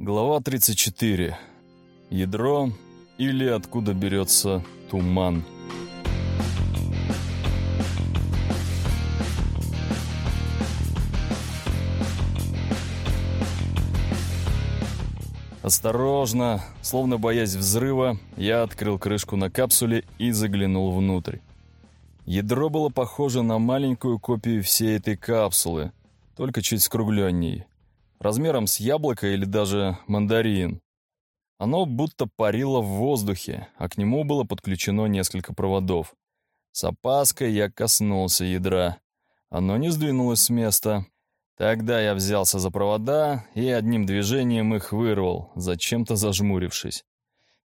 Глава 34. Ядро или откуда берется туман. Осторожно, словно боясь взрыва, я открыл крышку на капсуле и заглянул внутрь. Ядро было похоже на маленькую копию всей этой капсулы, только чуть скругленней размером с яблоко или даже мандарин. Оно будто парило в воздухе, а к нему было подключено несколько проводов. С опаской я коснулся ядра. Оно не сдвинулось с места. Тогда я взялся за провода и одним движением их вырвал, зачем-то зажмурившись.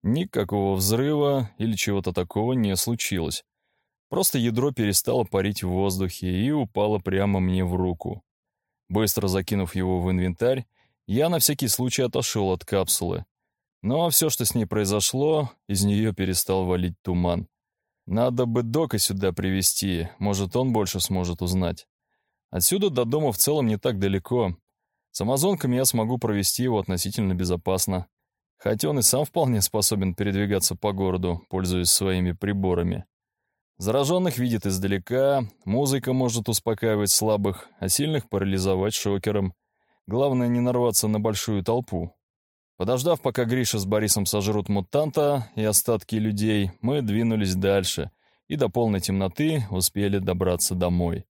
Никакого взрыва или чего-то такого не случилось. Просто ядро перестало парить в воздухе и упало прямо мне в руку. Быстро закинув его в инвентарь, я на всякий случай отошел от капсулы. Но все, что с ней произошло, из нее перестал валить туман. Надо бы Дока сюда привести, может, он больше сможет узнать. Отсюда до дома в целом не так далеко. С амазонками я смогу провести его относительно безопасно. Хотя он и сам вполне способен передвигаться по городу, пользуясь своими приборами. Зараженных видит издалека, музыка может успокаивать слабых, а сильных парализовать шокером. Главное не нарваться на большую толпу. Подождав, пока Гриша с Борисом сожрут мутанта и остатки людей, мы двинулись дальше и до полной темноты успели добраться домой.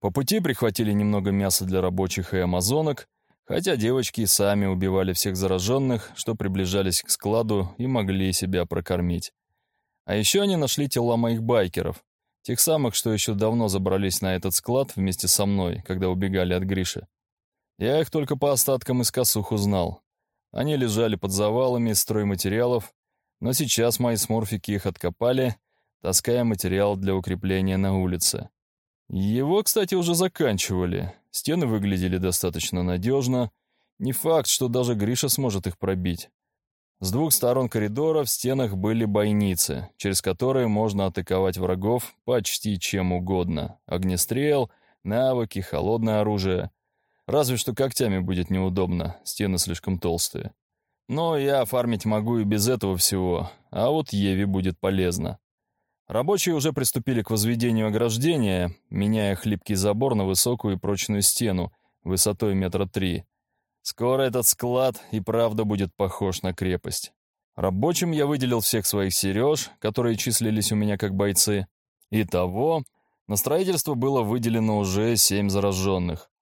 По пути прихватили немного мяса для рабочих и амазонок, хотя девочки сами убивали всех зараженных, что приближались к складу и могли себя прокормить. А еще они нашли тела моих байкеров, тех самых, что еще давно забрались на этот склад вместе со мной, когда убегали от Гриши. Я их только по остаткам из косух узнал. Они лежали под завалами из стройматериалов, но сейчас мои сморфики их откопали, таская материал для укрепления на улице. Его, кстати, уже заканчивали. Стены выглядели достаточно надежно. Не факт, что даже Гриша сможет их пробить. С двух сторон коридора в стенах были бойницы, через которые можно атаковать врагов почти чем угодно. Огнестрел, навыки, холодное оружие. Разве что когтями будет неудобно, стены слишком толстые. Но я фармить могу и без этого всего, а вот Еве будет полезно. Рабочие уже приступили к возведению ограждения, меняя хлипкий забор на высокую и прочную стену высотой метра три — Скоро этот склад и правда будет похож на крепость. Рабочим я выделил всех своих сереж, которые числились у меня как бойцы. Итого, на строительство было выделено уже семь зараженных.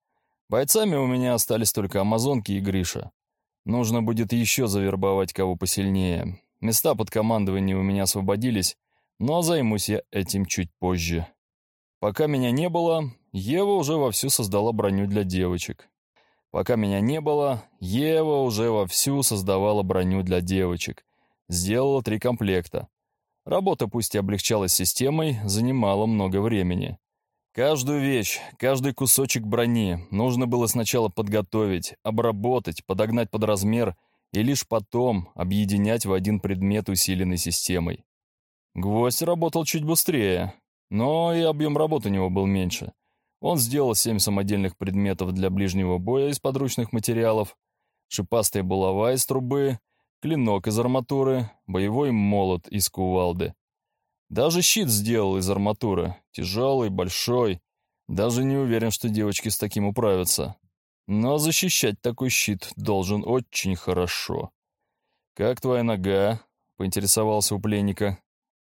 Бойцами у меня остались только амазонки и Гриша. Нужно будет еще завербовать кого посильнее. Места под командование у меня освободились, но займусь я этим чуть позже. Пока меня не было, Ева уже вовсю создала броню для девочек. Пока меня не было, Ева уже вовсю создавала броню для девочек. Сделала три комплекта. Работа пусть и облегчалась системой, занимала много времени. Каждую вещь, каждый кусочек брони нужно было сначала подготовить, обработать, подогнать под размер и лишь потом объединять в один предмет усиленной системой. Гвоздь работал чуть быстрее, но и объем работы у него был меньше — он сделал семь самодельных предметов для ближнего боя из подручных материалов, шипастая булава из трубы, клинок из арматуры, боевой молот из кувалды. Даже щит сделал из арматуры, тяжелый, большой. Даже не уверен, что девочки с таким управятся. Но защищать такой щит должен очень хорошо. «Как твоя нога?» — поинтересовался у пленника.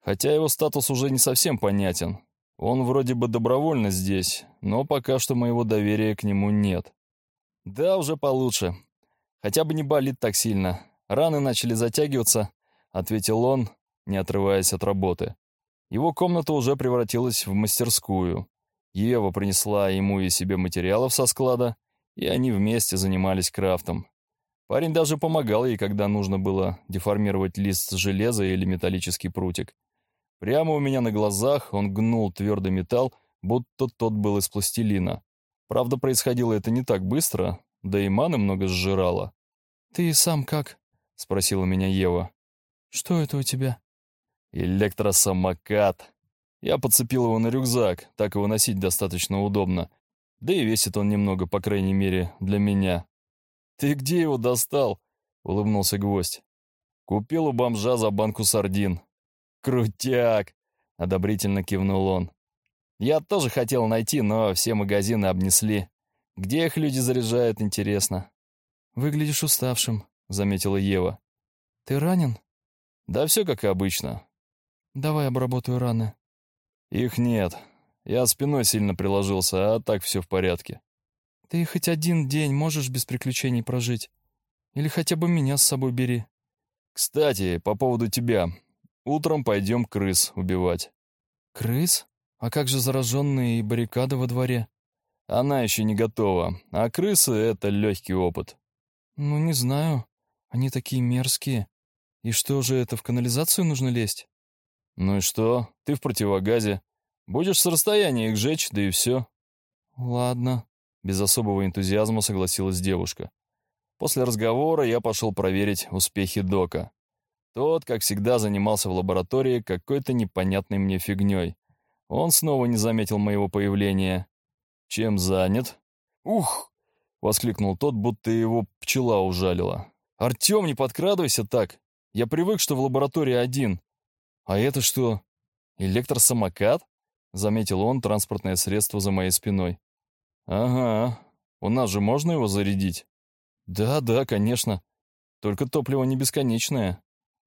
Хотя его статус уже не совсем понятен. Он вроде бы добровольно здесь, но пока что моего доверия к нему нет. Да, уже получше. Хотя бы не болит так сильно. Раны начали затягиваться, ответил он, не отрываясь от работы. Его комната уже превратилась в мастерскую. Ева принесла ему и себе материалов со склада, и они вместе занимались крафтом. Парень даже помогал ей, когда нужно было деформировать лист железа или металлический прутик. Прямо у меня на глазах он гнул твердый металл, будто тот был из пластилина. Правда, происходило это не так быстро, да и маны много сжирало. «Ты сам как?» — спросила меня Ева. «Что это у тебя?» «Электросамокат». Я подцепил его на рюкзак, так его носить достаточно удобно. Да и весит он немного, по крайней мере, для меня. «Ты где его достал?» — улыбнулся гвоздь. «Купил у бомжа за банку сардин». «Крутяк!» — одобрительно кивнул он. «Я тоже хотел найти, но все магазины обнесли. Где их люди заряжают, интересно?» «Выглядишь уставшим», — заметила Ева. «Ты ранен?» «Да все как обычно». «Давай обработаю раны». «Их нет. Я спиной сильно приложился, а так все в порядке». «Ты хоть один день можешь без приключений прожить? Или хотя бы меня с собой бери?» «Кстати, по поводу тебя. Утром пойдем крыс убивать». «Крыс? А как же зараженные и баррикады во дворе?» «Она еще не готова, а крысы — это легкий опыт». «Ну, не знаю. Они такие мерзкие. И что же это, в канализацию нужно лезть?» «Ну и что? Ты в противогазе. Будешь с расстояния их жечь, да и все». «Ладно», — без особого энтузиазма согласилась девушка. После разговора я пошел проверить успехи Дока. Тот, как всегда, занимался в лаборатории какой-то непонятной мне фигней. Он снова не заметил моего появления. «Чем занят?» «Ух!» — воскликнул тот, будто его пчела ужалила. «Артем, не подкрадывайся так! Я привык, что в лаборатории один. А это что, электросамокат?» — заметил он транспортное средство за моей спиной. «Ага, у нас же можно его зарядить?» «Да, да, конечно. Только топливо не бесконечное.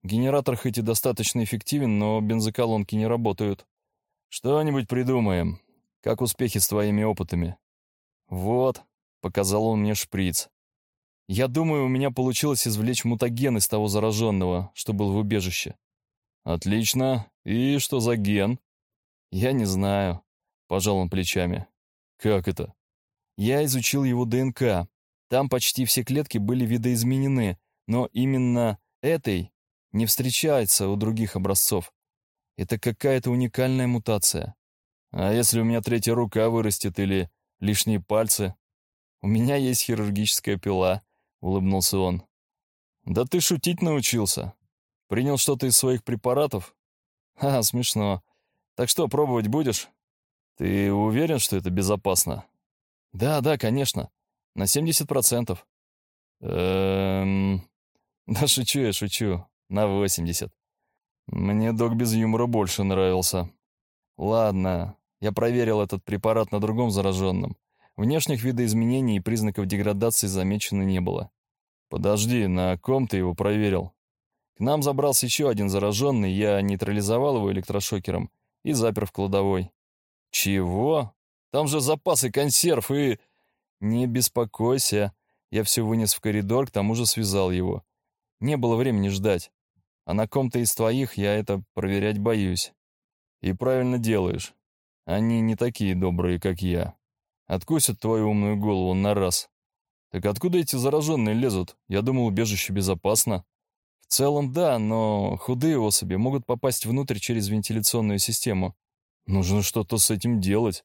Генератор хоть и достаточно эффективен, но бензоколонки не работают. Что-нибудь придумаем. Как успехи с твоими опытами?» «Вот», — показал он мне шприц. «Я думаю, у меня получилось извлечь мутаген из того зараженного, что был в убежище». «Отлично. И что за ген?» «Я не знаю», — пожал он плечами. «Как это?» «Я изучил его ДНК. Там почти все клетки были видоизменены, но именно этой не встречается у других образцов. Это какая-то уникальная мутация. А если у меня третья рука вырастет или лишние пальцы? У меня есть хирургическая пила, улыбнулся он. Да ты шутить научился. Принял что-то из своих препаратов? Ха, смешно. Так что, пробовать будешь? Ты уверен, что это безопасно? Да, да, конечно. На 70%. Эм... Да шучу я, шучу. На 80. Мне док без юмора больше нравился. Ладно, я проверил этот препарат на другом зараженном. Внешних видоизменений и признаков деградации замечено не было. Подожди, на ком ты его проверил? К нам забрался еще один зараженный, я нейтрализовал его электрошокером и запер в кладовой. Чего? Там же запасы консерв и... «Не беспокойся, я все вынес в коридор, к тому же связал его. Не было времени ждать. А на ком-то из твоих я это проверять боюсь. И правильно делаешь. Они не такие добрые, как я. Откусят твою умную голову на раз. Так откуда эти зараженные лезут? Я думал, убежище безопасно. В целом, да, но худые особи могут попасть внутрь через вентиляционную систему. Нужно что-то с этим делать.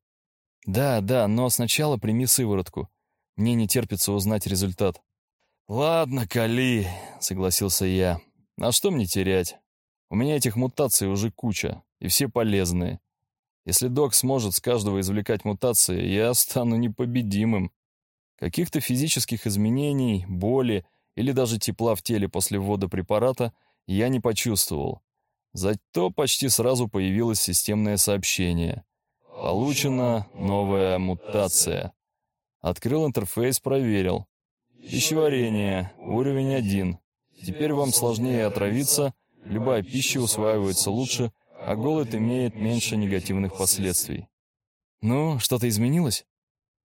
«Да, да, но сначала прими сыворотку. Мне не терпится узнать результат». «Ладно, Кали», — согласился я. «А что мне терять? У меня этих мутаций уже куча, и все полезные. Если док сможет с каждого извлекать мутации, я стану непобедимым. Каких-то физических изменений, боли или даже тепла в теле после ввода препарата я не почувствовал. Зато почти сразу появилось системное сообщение. Получена новая мутация. Открыл интерфейс, проверил. Пищеварение. Уровень 1. Теперь вам сложнее отравиться, любая пища усваивается лучше, а голод имеет меньше негативных последствий. Ну, что-то изменилось?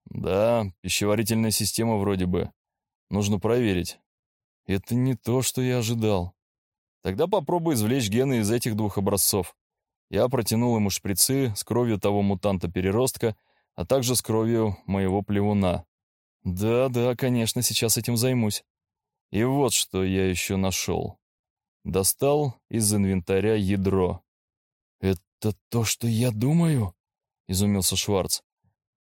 Да, пищеварительная система вроде бы. Нужно проверить. Это не то, что я ожидал. Тогда попробуй извлечь гены из этих двух образцов. Я протянул ему шприцы с кровью того мутанта-переростка, а также с кровью моего плевуна. Да-да, конечно, сейчас этим займусь. И вот что я еще нашел. Достал из инвентаря ядро. «Это то, что я думаю?» — изумился Шварц.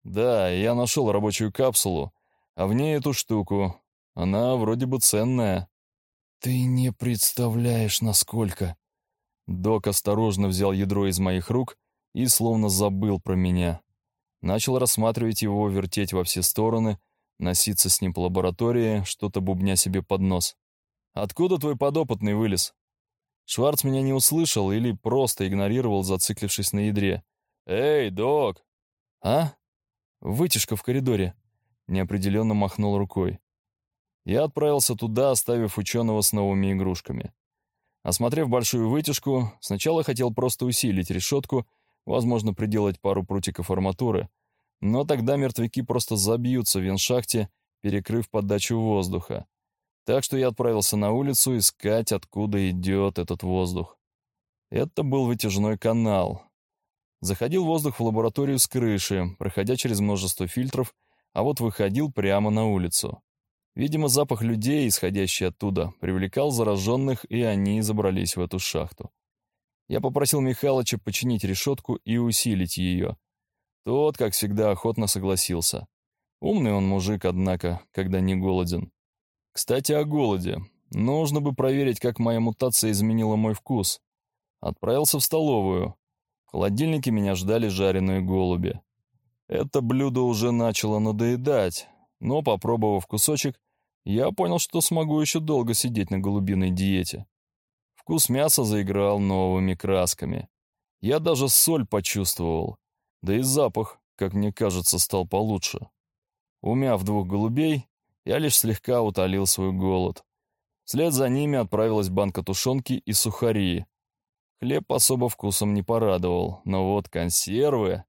«Да, я нашел рабочую капсулу, а в ней эту штуку. Она вроде бы ценная». «Ты не представляешь, насколько...» Док осторожно взял ядро из моих рук и словно забыл про меня. Начал рассматривать его, вертеть во все стороны, носиться с ним по лаборатории, что-то бубня себе под нос. «Откуда твой подопытный вылез?» Шварц меня не услышал или просто игнорировал, зациклившись на ядре. «Эй, док!» «А? Вытяжка в коридоре!» Неопределенно махнул рукой. Я отправился туда, оставив ученого с новыми игрушками. Осмотрев большую вытяжку, сначала хотел просто усилить решетку, возможно, приделать пару прутиков арматуры, но тогда мертвяки просто забьются в веншахте, перекрыв подачу воздуха. Так что я отправился на улицу искать, откуда идет этот воздух. Это был вытяжной канал. Заходил воздух в лабораторию с крыши, проходя через множество фильтров, а вот выходил прямо на улицу. Видимо, запах людей, исходящий оттуда, привлекал зараженных, и они забрались в эту шахту. Я попросил Михалыча починить решетку и усилить ее. Тот, как всегда, охотно согласился. Умный он мужик, однако, когда не голоден. Кстати, о голоде. Нужно бы проверить, как моя мутация изменила мой вкус. Отправился в столовую. В холодильнике меня ждали жареные голуби. Это блюдо уже начало надоедать, но, попробовав кусочек, я понял, что смогу еще долго сидеть на голубиной диете. Вкус мяса заиграл новыми красками. Я даже соль почувствовал. Да и запах, как мне кажется, стал получше. Умяв двух голубей, я лишь слегка утолил свой голод. Вслед за ними отправилась банка тушенки и сухари. Хлеб особо вкусом не порадовал, но вот консервы...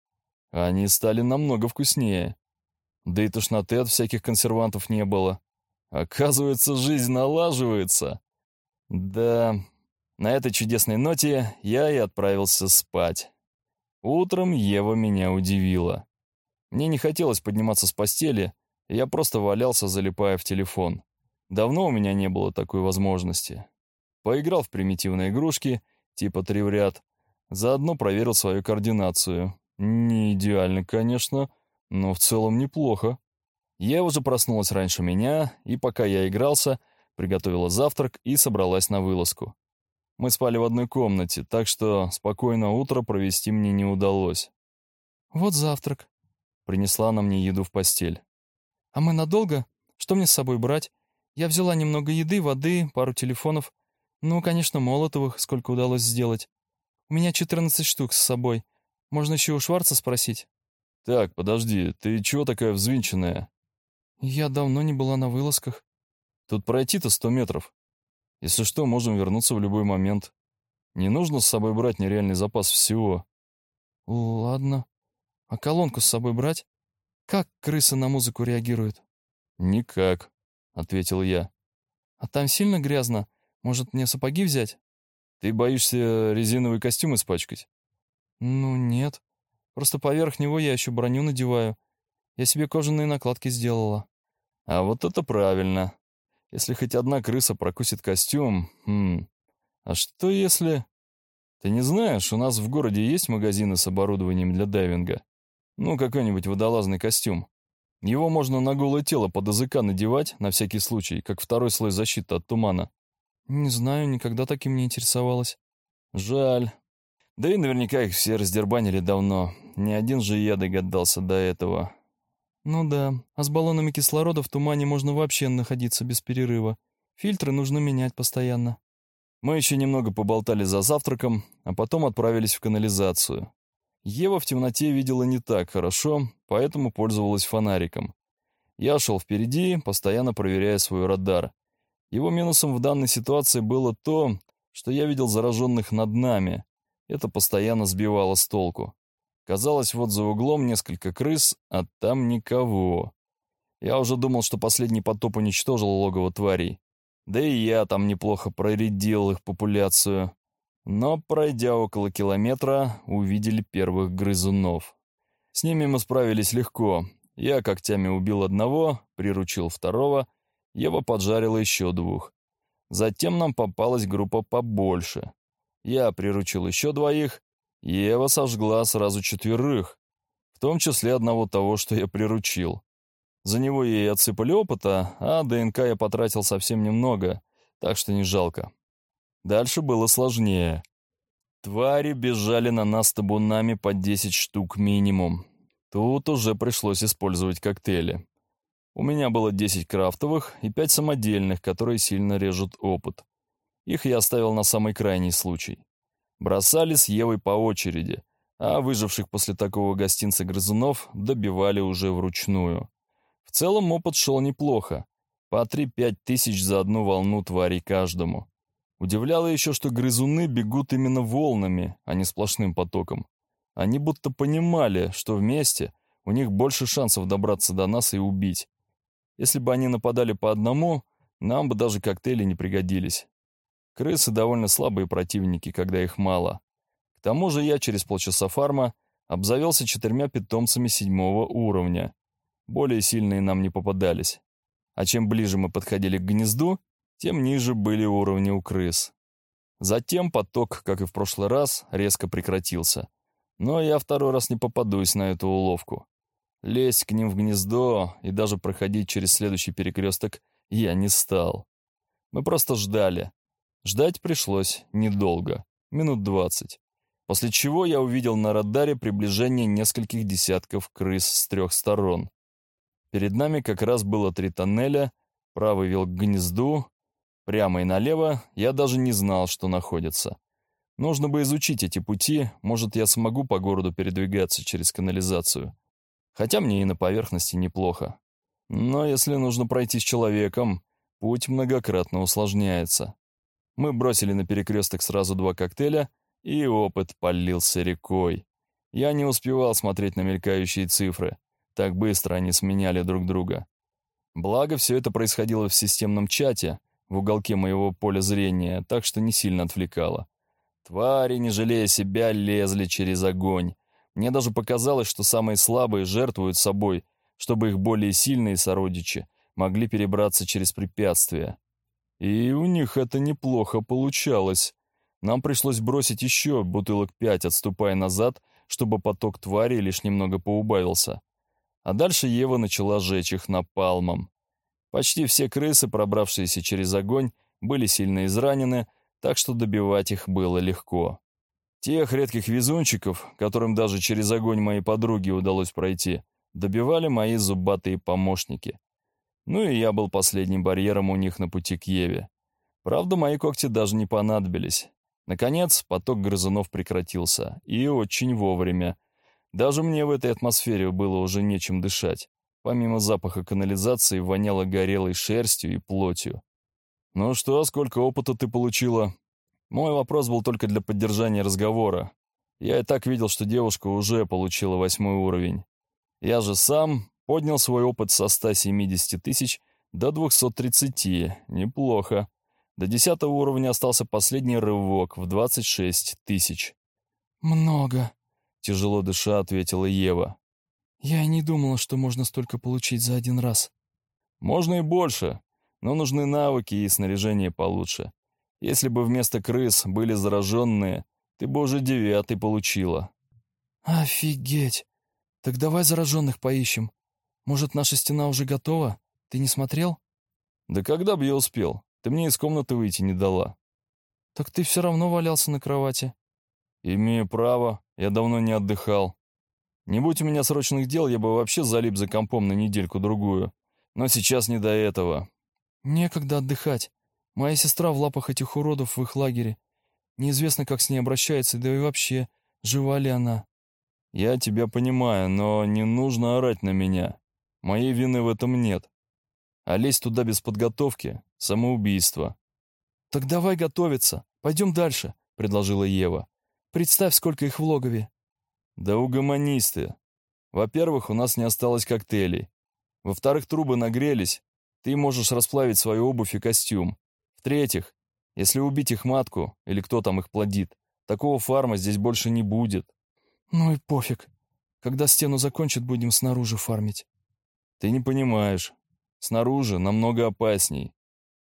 Они стали намного вкуснее. Да и тошноты от всяких консервантов не было. Оказывается, жизнь налаживается. Да, на этой чудесной ноте я и отправился спать. Утром Ева меня удивила. Мне не хотелось подниматься с постели, я просто валялся, залипая в телефон. Давно у меня не было такой возможности. Поиграл в примитивные игрушки, типа три в ряд, заодно проверил свою координацию. Не идеально, конечно, но в целом неплохо. Ева уже проснулась раньше меня, и пока я игрался, приготовила завтрак и собралась на вылазку. Мы спали в одной комнате, так что спокойно утро провести мне не удалось. «Вот завтрак», — принесла она мне еду в постель. «А мы надолго? Что мне с собой брать? Я взяла немного еды, воды, пару телефонов. Ну, конечно, молотовых, сколько удалось сделать. У меня 14 штук с собой. Можно еще у Шварца спросить». «Так, подожди, ты чего такая взвинченная?» «Я давно не была на вылазках». «Тут пройти-то сто метров. Если что, можем вернуться в любой момент. Не нужно с собой брать нереальный запас всего». «Ладно. А колонку с собой брать?» Как крысы на музыку реагируют? Никак, ответил я. А там сильно грязно. Может, мне сапоги взять? Ты боишься резиновый костюм испачкать? Ну, нет. Просто поверх него я еще броню надеваю. Я себе кожаные накладки сделала. А вот это правильно. Если хоть одна крыса прокусит костюм... Хм. А что если... Ты не знаешь, у нас в городе есть магазины с оборудованием для дайвинга? Ну, какой-нибудь водолазный костюм. Его можно на голое тело под языка надевать, на всякий случай, как второй слой защиты от тумана. Не знаю, никогда таким не интересовалась. Жаль. Да и наверняка их все раздербанили давно. Ни один же я догадался до этого. Ну да, а с баллонами кислорода в тумане можно вообще находиться без перерыва. Фильтры нужно менять постоянно. Мы еще немного поболтали за завтраком, а потом отправились в канализацию. Ева в темноте видела не так хорошо, поэтому пользовалась фонариком. Я шел впереди, постоянно проверяя свой радар. Его минусом в данной ситуации было то, что я видел зараженных над нами. Это постоянно сбивало с толку. Казалось, вот за углом несколько крыс, а там никого. Я уже думал, что последний потоп уничтожил логово тварей. Да и я там неплохо проредил их популяцию. Но, пройдя около километра, увидели первых грызунов. С ними мы справились легко. Я когтями убил одного, приручил второго, Ева поджарила еще двух. Затем нам попалась группа побольше. Я приручил еще двоих, Ева сожгла сразу четверых, в том числе одного того, что я приручил. За него ей отсыпали опыта, а ДНК я потратил совсем немного, так что не жалко. Дальше было сложнее. Твари бежали на нас табунами по 10 штук минимум. Тут уже пришлось использовать коктейли. У меня было 10 крафтовых и 5 самодельных, которые сильно режут опыт. Их я оставил на самый крайний случай. Бросали с Евой по очереди, а выживших после такого гостинца грызунов добивали уже вручную. В целом опыт шел неплохо. По 3-5 тысяч за одну волну тварей каждому. Удивляло еще, что грызуны бегут именно волнами, а не сплошным потоком. Они будто понимали, что вместе у них больше шансов добраться до нас и убить. Если бы они нападали по одному, нам бы даже коктейли не пригодились. Крысы довольно слабые противники, когда их мало. К тому же я через полчаса фарма обзавелся четырьмя питомцами седьмого уровня. Более сильные нам не попадались. А чем ближе мы подходили к гнезду, тем ниже были уровни у крыс. Затем поток, как и в прошлый раз, резко прекратился. Но я второй раз не попадусь на эту уловку. Лезть к ним в гнездо и даже проходить через следующий перекресток я не стал. Мы просто ждали. Ждать пришлось недолго, минут двадцать. После чего я увидел на радаре приближение нескольких десятков крыс с трех сторон. Перед нами как раз было три тоннеля, правый вел к гнезду, прямо и налево я даже не знал, что находится. Нужно бы изучить эти пути, может, я смогу по городу передвигаться через канализацию. Хотя мне и на поверхности неплохо. Но если нужно пройти с человеком, путь многократно усложняется. Мы бросили на перекресток сразу два коктейля, и опыт полился рекой. Я не успевал смотреть на мелькающие цифры. Так быстро они сменяли друг друга. Благо, все это происходило в системном чате, в уголке моего поля зрения, так что не сильно отвлекало. Твари, не жалея себя, лезли через огонь. Мне даже показалось, что самые слабые жертвуют собой, чтобы их более сильные сородичи могли перебраться через препятствия. И у них это неплохо получалось. Нам пришлось бросить еще бутылок пять, отступая назад, чтобы поток твари лишь немного поубавился. А дальше Ева начала жечь их напалмом. Почти все крысы, пробравшиеся через огонь, были сильно изранены, так что добивать их было легко. Тех редких везунчиков, которым даже через огонь моей подруги удалось пройти, добивали мои зубатые помощники. Ну и я был последним барьером у них на пути к Еве. Правда, мои когти даже не понадобились. Наконец, поток грызунов прекратился, и очень вовремя. Даже мне в этой атмосфере было уже нечем дышать. Помимо запаха канализации воняло горелой шерстью и плотью. «Ну что, сколько опыта ты получила?» Мой вопрос был только для поддержания разговора. Я и так видел, что девушка уже получила восьмой уровень. Я же сам поднял свой опыт со 170 тысяч до 230. Неплохо. До десятого уровня остался последний рывок в 26 тысяч. «Много», — тяжело дыша ответила Ева. «Я и не думала, что можно столько получить за один раз». «Можно и больше, но нужны навыки и снаряжение получше. Если бы вместо крыс были зараженные, ты бы уже девятый получила». «Офигеть! Так давай зараженных поищем. Может, наша стена уже готова? Ты не смотрел?» «Да когда бы я успел? Ты мне из комнаты выйти не дала». «Так ты все равно валялся на кровати». «Имею право. Я давно не отдыхал. Не будь у меня срочных дел, я бы вообще залип за компом на недельку-другую. Но сейчас не до этого». «Некогда отдыхать. Моя сестра в лапах этих уродов в их лагере. Неизвестно, как с ней обращается, да и вообще, жива ли она. Я тебя понимаю, но не нужно орать на меня. Моей вины в этом нет. А лезть туда без подготовки — самоубийство. Так давай готовиться. Пойдем дальше, — предложила Ева. Представь, сколько их в логове. Да угомонись ты. Во-первых, у нас не осталось коктейлей. Во-вторых, трубы нагрелись. Ты можешь расплавить свою обувь и костюм. В-третьих, если убить их матку, или кто там их плодит, такого фарма здесь больше не будет. Ну и пофиг. Когда стену закончат, будем снаружи фармить. Ты не понимаешь. Снаружи намного опасней.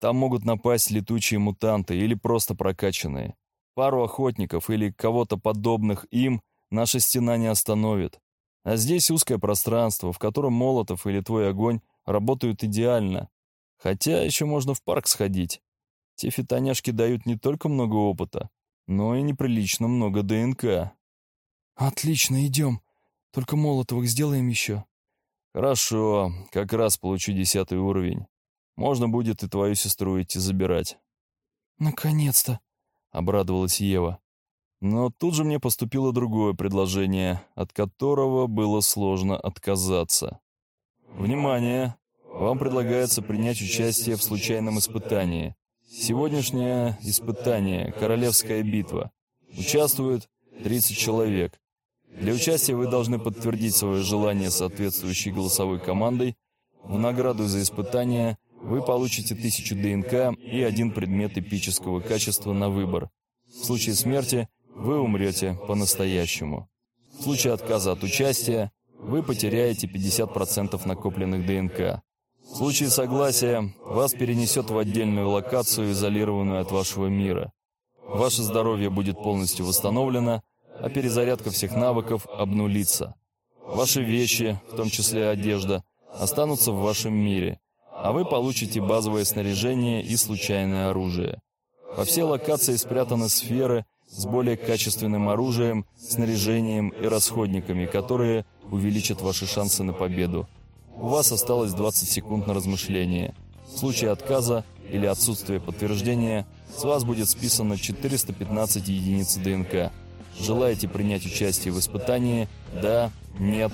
Там могут напасть летучие мутанты или просто прокачанные. Пару охотников или кого-то подобных им наша стена не остановит. А здесь узкое пространство, в котором молотов или твой огонь работают идеально. Хотя еще можно в парк сходить. Те фитоняшки дают не только много опыта, но и неприлично много ДНК. «Отлично, идем. Только Молотовых сделаем еще». Хорошо, как раз получу десятый уровень. Можно будет и твою сестру идти забирать. Наконец-то, обрадовалась Ева. Но тут же мне поступило другое предложение, от которого было сложно отказаться. Внимание! Вам предлагается принять участие в случайном испытании. Сегодняшнее испытание – Королевская битва. Участвует 30 человек. Для участия вы должны подтвердить свое желание соответствующей голосовой командой. В награду за испытание вы получите 1000 ДНК и один предмет эпического качества на выбор. В случае смерти вы умрете по-настоящему. В случае отказа от участия вы потеряете 50% накопленных ДНК. В случае согласия вас перенесет в отдельную локацию, изолированную от вашего мира. Ваше здоровье будет полностью восстановлено, а перезарядка всех навыков обнулится. Ваши вещи, в том числе одежда, останутся в вашем мире, а вы получите базовое снаряжение и случайное оружие. Во все локации спрятаны сферы с более качественным оружием, снаряжением и расходниками, которые увеличат ваши шансы на победу. У вас осталось 20 секунд на размышление. В случае отказа или отсутствия подтверждения с вас будет списано 415 единиц ДНК. Желаете принять участие в испытании? Да? Нет?